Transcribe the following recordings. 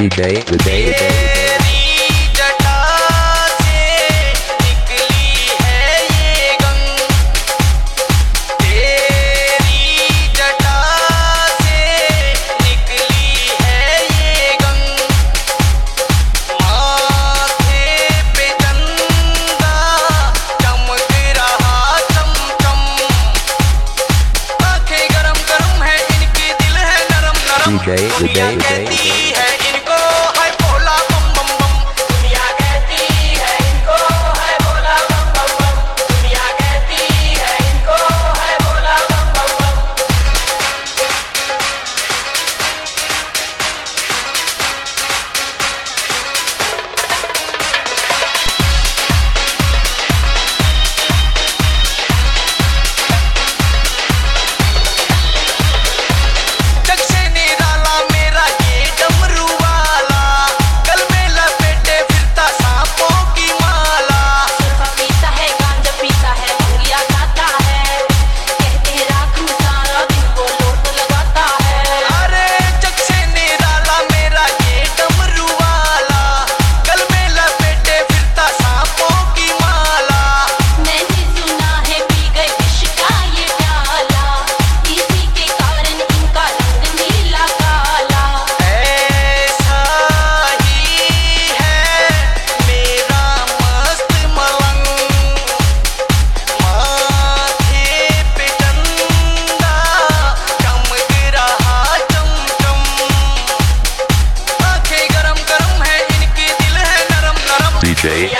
DJ, the day, the day. The day, the day, day. DJ.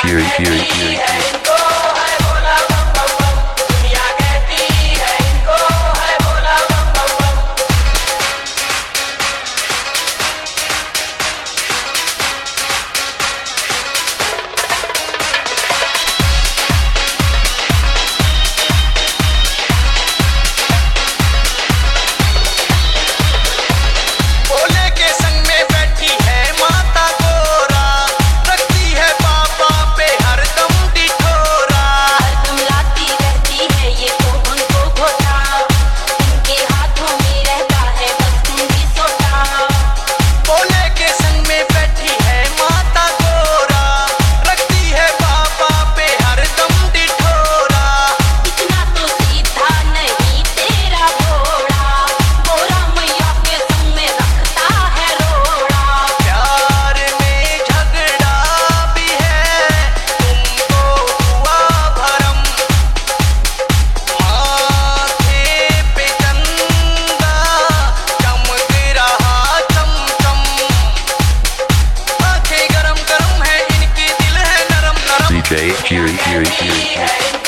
Fury. Fury.